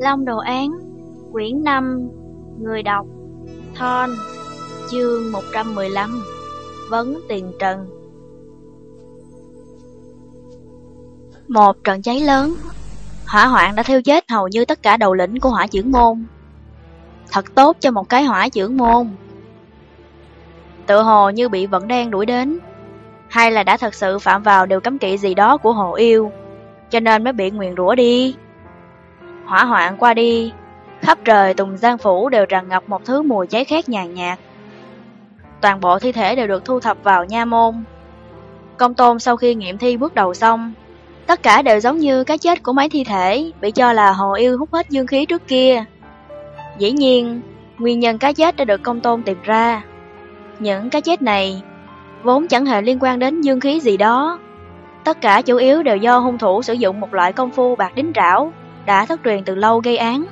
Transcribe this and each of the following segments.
Long Đồ Án, Quyển 5 Người đọc, Thon, Chương 115 Vấn tiền trần. Một trận cháy lớn, Hỏa hoạn đã thiêu chết hầu như tất cả đầu lĩnh của hỏa trưởng môn. Thật tốt cho một cái hỏa trưởng môn. Tự hồ như bị vận đen đuổi đến, Hay là đã thật sự phạm vào điều cấm kỵ gì đó của hồ yêu, Cho nên mới bị nguyền rủa đi. Hỏa hoạn qua đi. Khắp trời Tùng Giang Phủ đều tràn ngập một thứ mùi cháy khét nhàn nhạt. Toàn bộ thi thể đều được thu thập vào nha môn. Công tôn sau khi nghiệm thi bước đầu xong Tất cả đều giống như cái chết của mấy thi thể Bị cho là hồ yêu hút hết dương khí trước kia. Dĩ nhiên, nguyên nhân cái chết đã được công tôn tìm ra. Những cái chết này vốn chẳng hề liên quan đến dương khí gì đó. Tất cả chủ yếu đều do hung thủ sử dụng một loại công phu bạc đính trảo đã thất truyền từ lâu gây án.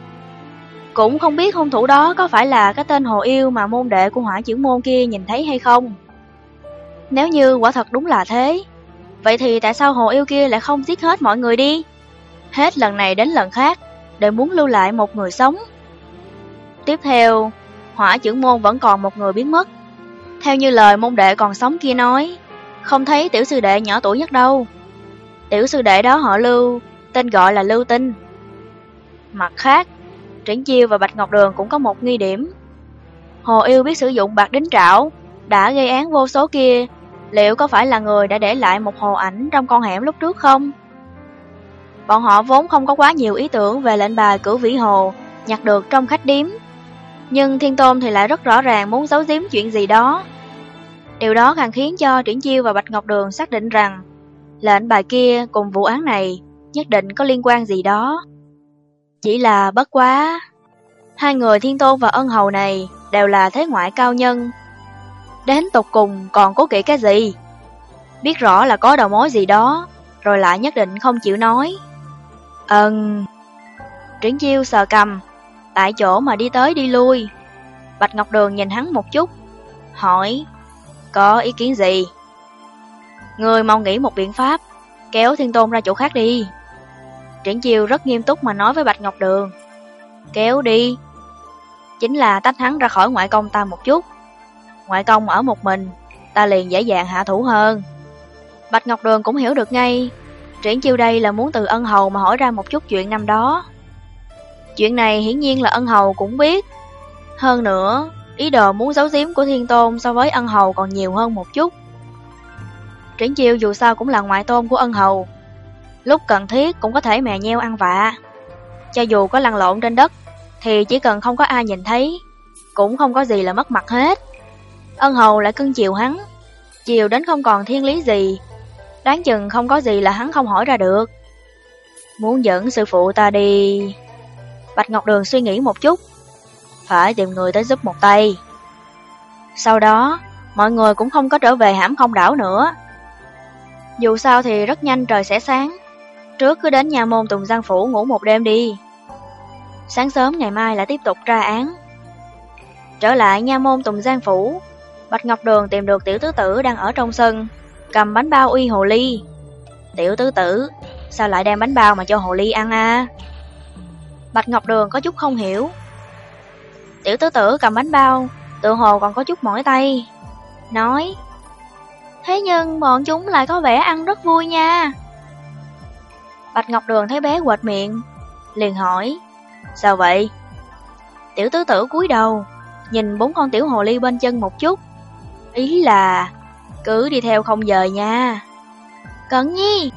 Cũng không biết hung thủ đó có phải là cái tên hồ yêu mà môn đệ của hỏa chữ môn kia nhìn thấy hay không. Nếu như quả thật đúng là thế, vậy thì tại sao hồ yêu kia lại không giết hết mọi người đi? Hết lần này đến lần khác, để muốn lưu lại một người sống. Tiếp theo, hỏa chữ môn vẫn còn một người biến mất. Theo như lời môn đệ còn sống kia nói, không thấy tiểu sư đệ nhỏ tuổi nhất đâu. Tiểu sư đệ đó họ Lưu, tên gọi là Lưu Tinh. Mặt khác, Triển Chiêu và Bạch Ngọc Đường cũng có một nghi điểm. Hồ Yêu biết sử dụng bạc đính trảo, đã gây án vô số kia, liệu có phải là người đã để lại một hồ ảnh trong con hẻm lúc trước không? Bọn họ vốn không có quá nhiều ý tưởng về lệnh bài cử vĩ hồ nhặt được trong khách điếm. Nhưng Thiên Tôn thì lại rất rõ ràng muốn giấu giếm chuyện gì đó. Điều đó càng khiến cho Triển Chiêu và Bạch Ngọc Đường xác định rằng lệnh bài kia cùng vụ án này nhất định có liên quan gì đó. Chỉ là bất quá. Hai người Thiên Tôn và Ân Hầu này đều là thế ngoại cao nhân. Đến tục cùng còn cố kỵ cái gì? Biết rõ là có đầu mối gì đó, rồi lại nhất định không chịu nói. Ừm. Triển Chiêu sờ cầm, tại chỗ mà đi tới đi lui. Bạch Ngọc Đường nhìn hắn một chút, hỏi, có ý kiến gì? Người mau nghĩ một biện pháp, kéo Thiên Tôn ra chỗ khác đi. Triển Chiêu rất nghiêm túc mà nói với Bạch Ngọc Đường, kéo đi. Chính là tách hắn ra khỏi ngoại công ta một chút. Ngoại công ở một mình, ta liền dễ dàng hạ thủ hơn. Bạch Ngọc Đường cũng hiểu được ngay, Triển Chiêu đây là muốn từ ân hầu mà hỏi ra một chút chuyện năm đó. Chuyện này hiển nhiên là ân hầu cũng biết. Hơn nữa, ý đồ muốn giấu giếm của thiên tôn so với ân hầu còn nhiều hơn một chút. Triển chiêu dù sao cũng là ngoại tôn của ân hầu. Lúc cần thiết cũng có thể mè nheo ăn vạ. Cho dù có lăn lộn trên đất, thì chỉ cần không có ai nhìn thấy, cũng không có gì là mất mặt hết. Ân hầu lại cưng chiều hắn, chiều đến không còn thiên lý gì, đoán chừng không có gì là hắn không hỏi ra được. Muốn dẫn sư phụ ta đi... Bạch Ngọc Đường suy nghĩ một chút, phải tìm người tới giúp một tay. Sau đó, mọi người cũng không có trở về hãm không đảo nữa. Dù sao thì rất nhanh trời sẽ sáng, trước cứ đến nhà môn Tùng Giang Phủ ngủ một đêm đi. Sáng sớm ngày mai lại tiếp tục tra án. Trở lại nha môn Tùng Giang Phủ, Bạch Ngọc Đường tìm được tiểu tứ tử đang ở trong sân, cầm bánh bao uy hồ ly. Tiểu tứ tử, sao lại đem bánh bao mà cho hồ ly ăn à? Bạch Ngọc Đường có chút không hiểu. Tiểu tứ tử cầm bánh bao, tự hồ còn có chút mỏi tay. Nói, thế nhưng bọn chúng lại có vẻ ăn rất vui nha. Bạch Ngọc Đường thấy bé quệt miệng, liền hỏi, sao vậy? Tiểu tứ tử cúi đầu, nhìn bốn con tiểu hồ ly bên chân một chút. Ý là, cứ đi theo không dời nha. Cẩn nhi!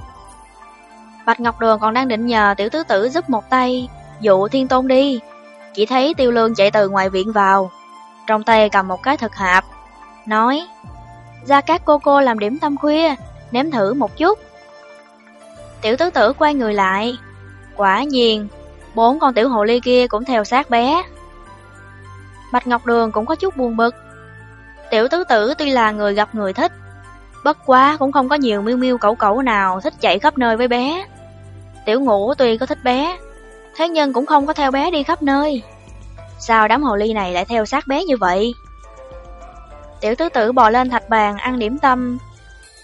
Bạch Ngọc Đường còn đang định nhờ tiểu tứ tử giúp một tay, dụ thiên tôn đi. Chỉ thấy tiêu lương chạy từ ngoài viện vào, trong tay cầm một cái thực hạp, nói, ra các cô cô làm điểm tâm khuya, nếm thử một chút. Tiểu tứ tử quay người lại, quả nhiên, bốn con tiểu hồ ly kia cũng theo sát bé. Bạch Ngọc Đường cũng có chút buồn bực. Tiểu tứ tử tuy là người gặp người thích, bất quá cũng không có nhiều miêu miêu cẩu cẩu nào thích chạy khắp nơi với bé. Tiểu ngũ tuy có thích bé, thế nhưng cũng không có theo bé đi khắp nơi. Sao đám hồ ly này lại theo sát bé như vậy? Tiểu tứ tử bò lên thạch bàn ăn điểm tâm,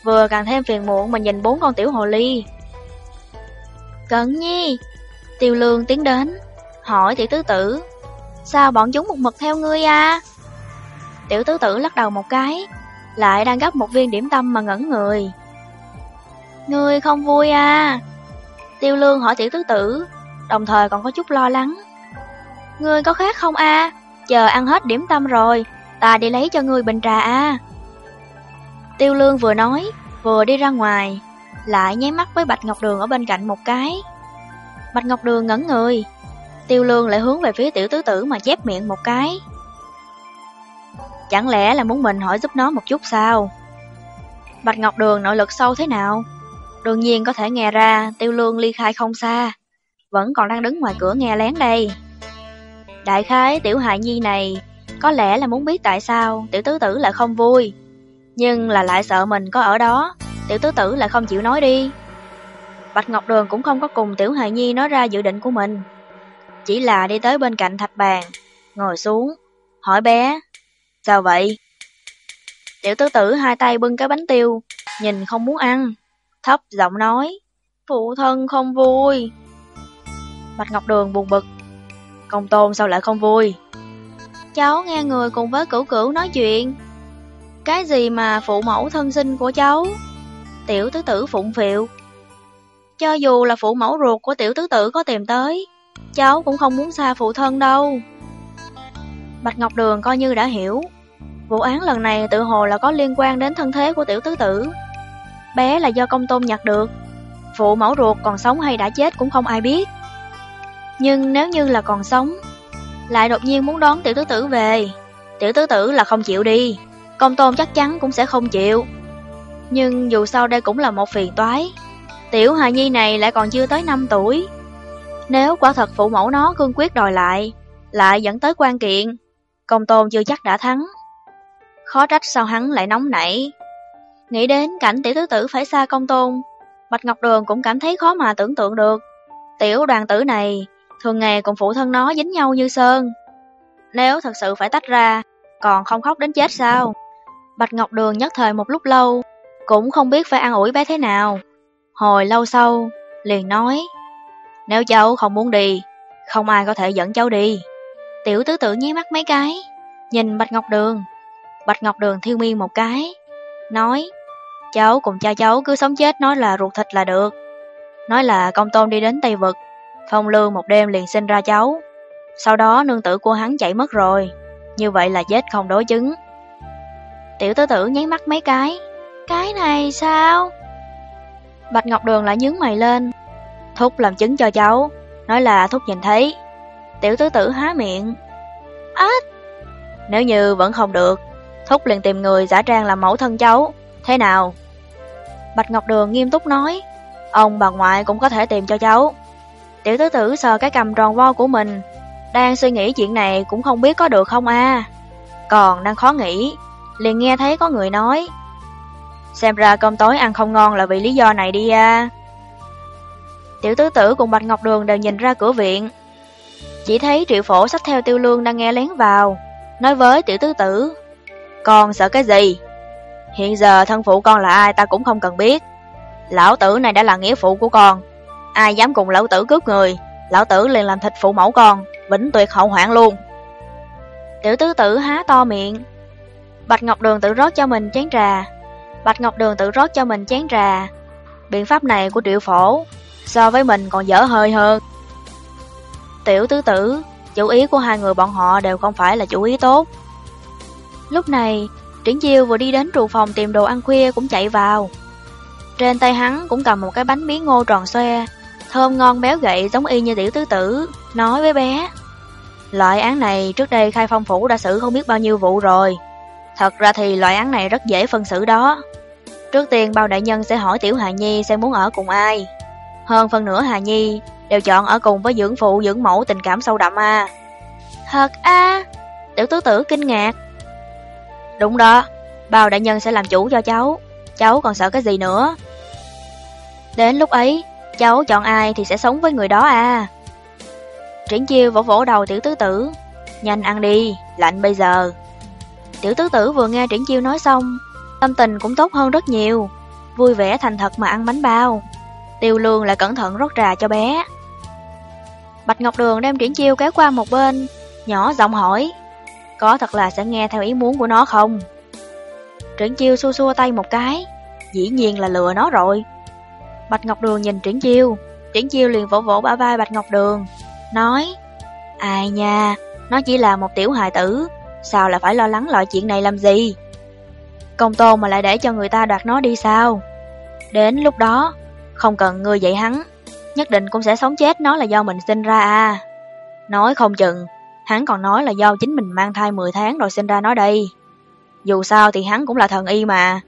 vừa càng thêm phiền muộn mà nhìn bốn con tiểu hồ ly. Cẩn nhi! Tiêu lương tiến đến, hỏi tiểu tứ tử, sao bọn chúng một mực theo ngươi à? Tiểu tứ tử lắc đầu một cái, lại đang gấp một viên điểm tâm mà ngẩn người. Ngươi không vui à? Tiêu lương hỏi tiểu tứ tử, đồng thời còn có chút lo lắng. Ngươi có khác không a? Chờ ăn hết điểm tâm rồi, ta đi lấy cho ngươi bình trà a. Tiêu lương vừa nói, vừa đi ra ngoài, lại nháy mắt với Bạch Ngọc Đường ở bên cạnh một cái. Bạch Ngọc Đường ngẩn người, tiêu lương lại hướng về phía tiểu tứ tử mà chép miệng một cái. Chẳng lẽ là muốn mình hỏi giúp nó một chút sao? Bạch Ngọc Đường nội lực sâu thế nào? Đương nhiên có thể nghe ra tiêu lương ly khai không xa, vẫn còn đang đứng ngoài cửa nghe lén đây. Đại khái tiểu hài nhi này có lẽ là muốn biết tại sao tiểu tứ tử lại không vui, nhưng là lại sợ mình có ở đó, tiểu tứ tử lại không chịu nói đi. Bạch Ngọc Đường cũng không có cùng tiểu hài nhi nói ra dự định của mình, chỉ là đi tới bên cạnh thạch bàn, ngồi xuống, hỏi bé, sao vậy? Tiểu tứ tử hai tay bưng cái bánh tiêu, nhìn không muốn ăn, thấp giọng nói, phụ thân không vui. Bạch Ngọc Đường buồn bực, công tôn sao lại không vui? Cháu nghe người cùng với cửu cửu nói chuyện. Cái gì mà phụ mẫu thân sinh của cháu? Tiểu tứ tử phụng phiệu. Cho dù là phụ mẫu ruột của tiểu tứ tử có tìm tới, cháu cũng không muốn xa phụ thân đâu. Bạch Ngọc Đường coi như đã hiểu, vụ án lần này tự hồ là có liên quan đến thân thế của tiểu tứ tử. Bé là do công tôn nhặt được, phụ mẫu ruột còn sống hay đã chết cũng không ai biết. Nhưng nếu như là còn sống, lại đột nhiên muốn đón tiểu tứ tử về, tiểu tứ tử là không chịu đi, công tôn chắc chắn cũng sẽ không chịu. Nhưng dù sao đây cũng là một phiền toái, tiểu hài nhi này lại còn chưa tới 5 tuổi. Nếu quả thật phụ mẫu nó cương quyết đòi lại, lại dẫn tới quan kiện, công tôn chưa chắc đã thắng. Khó trách sao hắn lại nóng nảy. Nghĩ đến cảnh tiểu tứ tử phải xa công tôn, Bạch Ngọc Đường cũng cảm thấy khó mà tưởng tượng được. Tiểu đoàn tử này thường ngày cùng phụ thân nó dính nhau như sơn. Nếu thật sự phải tách ra, còn không khóc đến chết sao? Bạch Ngọc Đường nhất thời một lúc lâu, cũng không biết phải ăn ủi bé thế nào. Hồi lâu sau, liền nói, nếu cháu không muốn đi, không ai có thể dẫn cháu đi. Tiểu tứ tự nháy mắt mấy cái, nhìn Bạch Ngọc Đường. Bạch Ngọc Đường thiêu miên một cái, nói, cháu cùng cha cháu cứ sống chết nói là ruột thịt là được. Nói là công tôn đi đến Tây Vực, Phong Lương một đêm liền sinh ra cháu. Sau đó nương tử của hắn chạy mất rồi, như vậy là chết không đối chứng. Tiểu tứ tử nháy mắt mấy cái, cái này sao? Bạch Ngọc Đường lại nhướng mày lên, Thúc làm chứng cho cháu, nói là Thúc nhìn thấy. Tiểu tứ tử há miệng. Ách! Nếu như vẫn không được, Thúc liền tìm người giả trang làm mẫu thân cháu. Thế nào? Bạch Ngọc Đường nghiêm túc nói, ông bà ngoại cũng có thể tìm cho cháu. Tiểu tứ tử sờ cái cầm tròn vo của mình, đang suy nghĩ chuyện này cũng không biết có được không a. Còn đang khó nghĩ, liền nghe thấy có người nói, xem ra cơm tối ăn không ngon là vì lý do này đi à Tiểu tứ tử cùng Bạch Ngọc Đường đều nhìn ra cửa viện. Chỉ thấy triệu phổ sách theo tiêu lương đang nghe lén vào, nói với tiểu tứ tử, con sợ cái gì? Hiện giờ thân phụ con là ai ta cũng không cần biết. Lão tử này đã là nghĩa phụ của con, ai dám cùng lão tử cướp người, lão tử liền làm thịt phụ mẫu con, vĩnh tuyệt hậu hoạn luôn. Tiểu tứ tử há to miệng. Bạch Ngọc Đường tự rót cho mình chén trà. Bạch Ngọc Đường tự rót cho mình chén trà. Biện pháp này của triệu phổ, so với mình còn dở hơi hơn. Tiểu tứ tử, chủ ý của hai người bọn họ đều không phải là chủ ý tốt. Lúc này, Triển Chiêu vừa đi đến trụ phòng tìm đồ ăn khuya cũng chạy vào. Trên tay hắn cũng cầm một cái bánh bí ngô tròn xoe, thơm ngon béo gậy giống y như tiểu tứ tử, nói với bé. Loại án này trước đây khai phong phủ đã xử không biết bao nhiêu vụ rồi. Thật ra thì loại án này rất dễ phân xử đó. Trước tiên bao đại nhân sẽ hỏi tiểu Hà Nhi sẽ muốn ở cùng ai. Hơn phần nửa Hà Nhi đều chọn ở cùng với dưỡng phụ dưỡng mẫu tình cảm sâu đậm à. Thật a Tiểu tứ tử kinh ngạc. Đúng đó, bao đại nhân sẽ làm chủ cho cháu. Cháu còn sợ cái gì nữa? Đến lúc ấy, cháu chọn ai thì sẽ sống với người đó à. Triển chiêu vỗ vỗ đầu tiểu tứ tử. Nhanh ăn đi, lạnh bây giờ. Tiểu tứ tử vừa nghe triển chiêu nói xong, tâm tình cũng tốt hơn rất nhiều. Vui vẻ thành thật mà ăn bánh bao. Tiêu lương lại cẩn thận rót trà cho bé. Bạch Ngọc Đường đem triển chiêu kéo qua một bên, nhỏ giọng hỏi, có thật là sẽ nghe theo ý muốn của nó không? Triển chiêu xua xua tay một cái, dĩ nhiên là lừa nó rồi. Bạch Ngọc Đường nhìn triển chiêu, triển chiêu liền vỗ vỗ bả vai Bạch Ngọc Đường, nói, ai nha, nó chỉ là một tiểu hài tử, sao lại phải lo lắng loại chuyện này làm gì? Công tôn mà lại để cho người ta đoạt nó đi sao? Đến lúc đó, không cần người dạy hắn, nhất định cũng sẽ sống chết nó là do mình sinh ra à. Nói không chừng, hắn còn nói là do chính mình mang thai 10 tháng rồi sinh ra nó đây. Dù sao thì hắn cũng là thần y mà.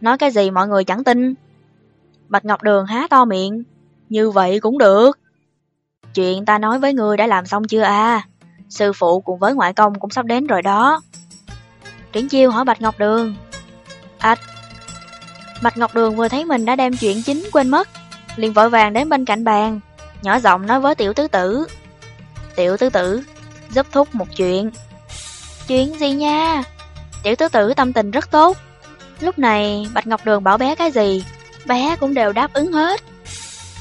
Nói cái gì mọi người chẳng tin. Bạch Ngọc Đường há to miệng, như vậy cũng được. Chuyện ta nói với ngươi đã làm xong chưa à? Sư phụ cùng với ngoại công cũng sắp đến rồi đó. Triển chiêu hỏi Bạch Ngọc Đường. Ách! Bạch Ngọc Đường vừa thấy mình đã đem chuyện chính quên mất, liền vội vàng đến bên cạnh bàn, nhỏ giọng nói với tiểu tứ tử. Tiểu tứ tử, giúp thúc một chuyện. Chuyện gì nha? Tiểu tứ tử tâm tình rất tốt. Lúc này, Bạch Ngọc Đường bảo bé cái gì, bé cũng đều đáp ứng hết.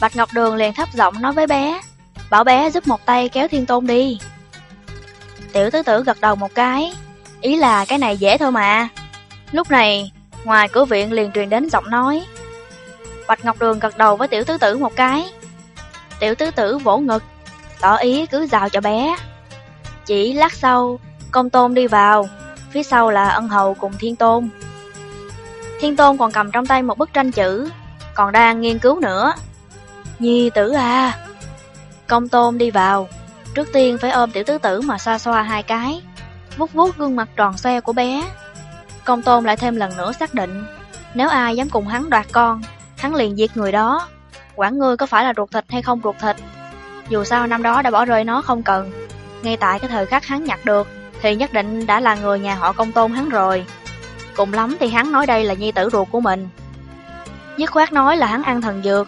Bạch Ngọc Đường liền thấp giọng nói với bé, bảo bé giúp một tay kéo thiên tôn đi. Tiểu tứ tử gật đầu một cái, ý là cái này dễ thôi mà. Lúc này, ngoài cửa viện liền truyền đến giọng nói. Bạch Ngọc Đường gật đầu với tiểu tứ tử một cái. Tiểu tứ tử vỗ ngực, tỏ ý cứ rào cho bé. Chỉ lát sau, công tôn đi vào, phía sau là ân hầu cùng thiên tôn. Thiên tôn còn cầm trong tay một bức tranh chữ, còn đang nghiên cứu nữa. Nhi tử à! Công tôn đi vào, trước tiên phải ôm tiểu tứ tử mà xoa xoa hai cái, vuốt vuốt gương mặt tròn xoe của bé. Công tôn lại thêm lần nữa xác định, nếu ai dám cùng hắn đoạt con, hắn liền giết người đó. Quản ngươi có phải là ruột thịt hay không ruột thịt? Dù sao năm đó đã bỏ rơi nó không cần, ngay tại cái thời khắc hắn nhặt được, thì nhất định đã là người nhà họ công tôn hắn rồi. Cùng lắm thì hắn nói đây là nhi tử ruột của mình. Dứt khoát nói là hắn ăn thần dược,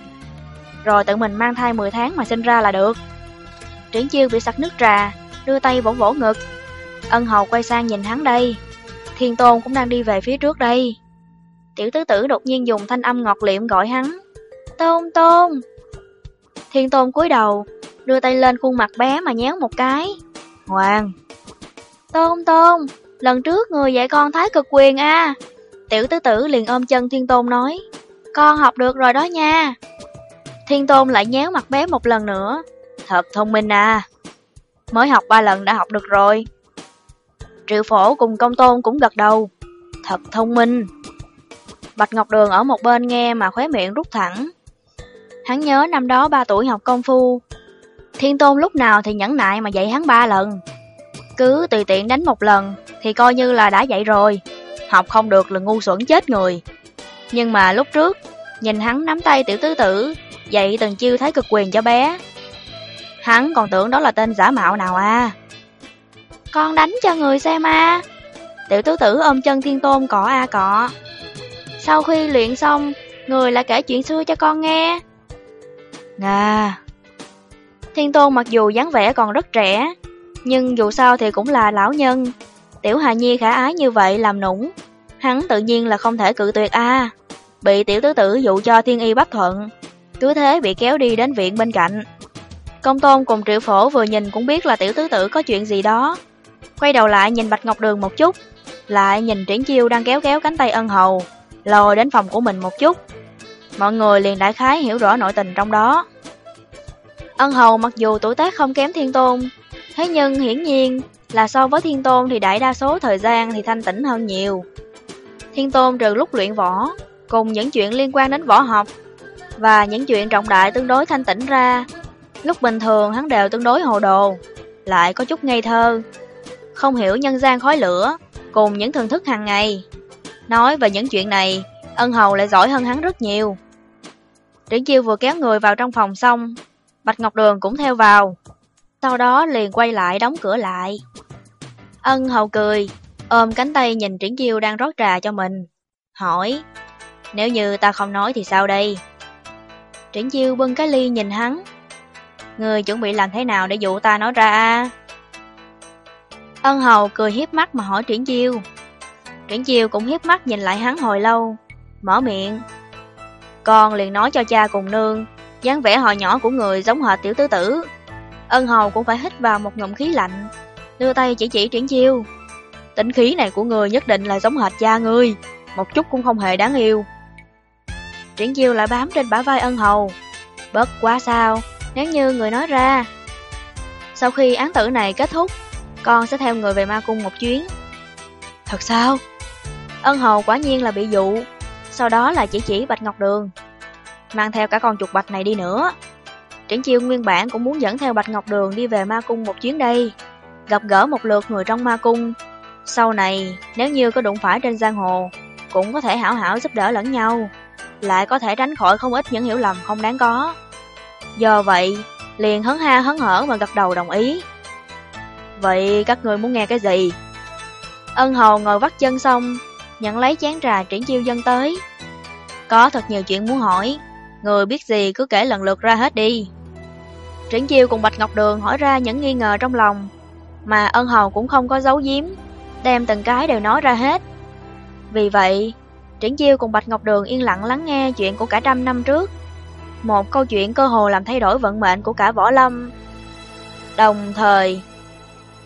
rồi tự mình mang thai 10 tháng mà sinh ra là được. Triển chiêu bị sặc nước trà, đưa tay vỗ vỗ ngực. Ân hầu quay sang nhìn hắn đây. Thiên tôn cũng đang đi về phía trước đây. Tiểu tứ tử đột nhiên dùng thanh âm ngọt liệm gọi hắn. Tôn tôn! Thiên tôn cúi đầu, đưa tay lên khuôn mặt bé mà nhéo một cái. Ngoan! Tôn tôn! Lần trước người dạy con thái cực quyền a Tiểu tứ tử liền ôm chân thiên tôn nói. Con học được rồi đó nha. Thiên tôn lại nhéo mặt bé một lần nữa. Thật thông minh à. Mới học ba lần đã học được rồi. Triệu phổ cùng công tôn cũng gật đầu. Thật thông minh. Bạch Ngọc Đường ở một bên nghe mà khóe miệng rút thẳng. Hắn nhớ năm đó ba tuổi học công phu. Thiên tôn lúc nào thì nhẫn nại mà dạy hắn ba lần. Cứ tùy tiện đánh một lần thì coi như là đã dạy rồi. Học không được là ngu xuẩn chết người. Nhưng mà lúc trước, nhìn hắn nắm tay tiểu tứ tử, dạy từng chiêu thái cực quyền cho bé. Hắn còn tưởng đó là tên giả mạo nào à. Con đánh cho người xem a Tiểu tứ tử ôm chân thiên tôn cọ a cọ. Sau khi luyện xong, người lại kể chuyện xưa cho con nghe. Nga Thiên tôn mặc dù dáng vẻ còn rất trẻ, nhưng dù sao thì cũng là lão nhân. Tiểu Hà Nhi khả ái như vậy làm nũng, hắn tự nhiên là không thể cự tuyệt a. Bị tiểu tứ tử dụ cho thiên y bất thuận, cứ thế bị kéo đi đến viện bên cạnh. Công tôn cùng triệu phổ vừa nhìn cũng biết là tiểu tứ tử có chuyện gì đó. Quay đầu lại nhìn Bạch Ngọc Đường một chút, lại nhìn triển chiêu đang kéo kéo cánh tay ân hầu, lôi đến phòng của mình một chút. Mọi người liền đại khái hiểu rõ nội tình trong đó. Ân hầu mặc dù tuổi tác không kém thiên tôn, thế nhưng hiển nhiên là so với thiên tôn thì đại đa số thời gian thì thanh tĩnh hơn nhiều. Thiên tôn trừ lúc luyện võ, cùng những chuyện liên quan đến võ học, và những chuyện trọng đại tương đối thanh tĩnh ra, lúc bình thường hắn đều tương đối hồ đồ, lại có chút ngây thơ, không hiểu nhân gian khói lửa, cùng những thường thức hàng ngày. Nói về những chuyện này, ân hầu lại giỏi hơn hắn rất nhiều. Triển chiêu vừa kéo người vào trong phòng xong, Bạch Ngọc Đường cũng theo vào. Sau đó liền quay lại đóng cửa lại. Ân hầu cười, ôm cánh tay nhìn Triển chiêu đang rót trà cho mình. Hỏi, nếu như ta không nói thì sao đây? Triển chiêu bưng cái ly nhìn hắn. Người chuẩn bị làm thế nào để dụ ta nói ra Ân hầu cười hiếp mắt mà hỏi Triển chiêu. Triển chiêu cũng hiếp mắt nhìn lại hắn hồi lâu, mở miệng. Con liền nói cho cha cùng nương, dáng vẻ họ nhỏ của người giống hệt tiểu tứ tử. Ân hầu cũng phải hít vào một ngụm khí lạnh, đưa tay chỉ chỉ triển chiêu. Tính khí này của người nhất định là giống hệt cha ngươi, một chút cũng không hề đáng yêu. Triển chiêu lại bám trên bả vai ân hầu. Bất quá sao, nếu như người nói ra. Sau khi án tử này kết thúc, con sẽ theo người về ma cung một chuyến. Thật sao? Ân hầu quả nhiên là bị dụ, sau đó là chỉ chỉ Bạch Ngọc Đường. Mang theo cả con chuột bạch này đi nữa. Triển chiêu nguyên bản cũng muốn dẫn theo Bạch Ngọc Đường đi về ma cung một chuyến đây, gặp gỡ một lượt người trong ma cung. Sau này, nếu như có đụng phải trên giang hồ, cũng có thể hảo hảo giúp đỡ lẫn nhau, lại có thể tránh khỏi không ít những hiểu lầm không đáng có. Do vậy, liền hấn ha hấn hở mà gật đầu đồng ý. Vậy các người muốn nghe cái gì? Ân hầu ngồi vắt chân xong, nhận lấy chén trà triển chiêu dân tới. Có thật nhiều chuyện muốn hỏi, người biết gì cứ kể lần lượt ra hết đi. Triển chiêu cùng Bạch Ngọc Đường hỏi ra những nghi ngờ trong lòng, mà ân hầu cũng không có giấu giếm, đem từng cái đều nói ra hết. Vì vậy, Triển chiêu cùng Bạch Ngọc Đường yên lặng lắng nghe chuyện của cả trăm năm trước. Một câu chuyện cơ hồ làm thay đổi vận mệnh của cả võ lâm. Đồng thời,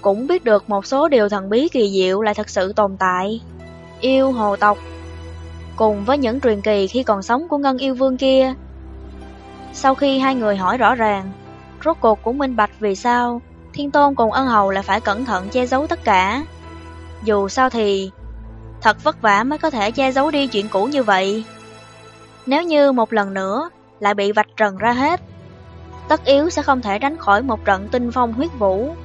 cũng biết được một số điều thần bí kỳ diệu lại thật sự tồn tại. Yêu hồ tộc Cùng với những truyền kỳ khi còn sống của Ngân Yêu Vương kia Sau khi hai người hỏi rõ ràng Rốt cuộc cũng minh bạch vì sao Thiên Tôn cùng ân hầu lại phải cẩn thận che giấu tất cả Dù sao thì Thật vất vả mới có thể che giấu đi chuyện cũ như vậy Nếu như một lần nữa lại bị vạch trần ra hết. Tất yếu sẽ không thể tránh khỏi một trận tinh phong huyết vũ.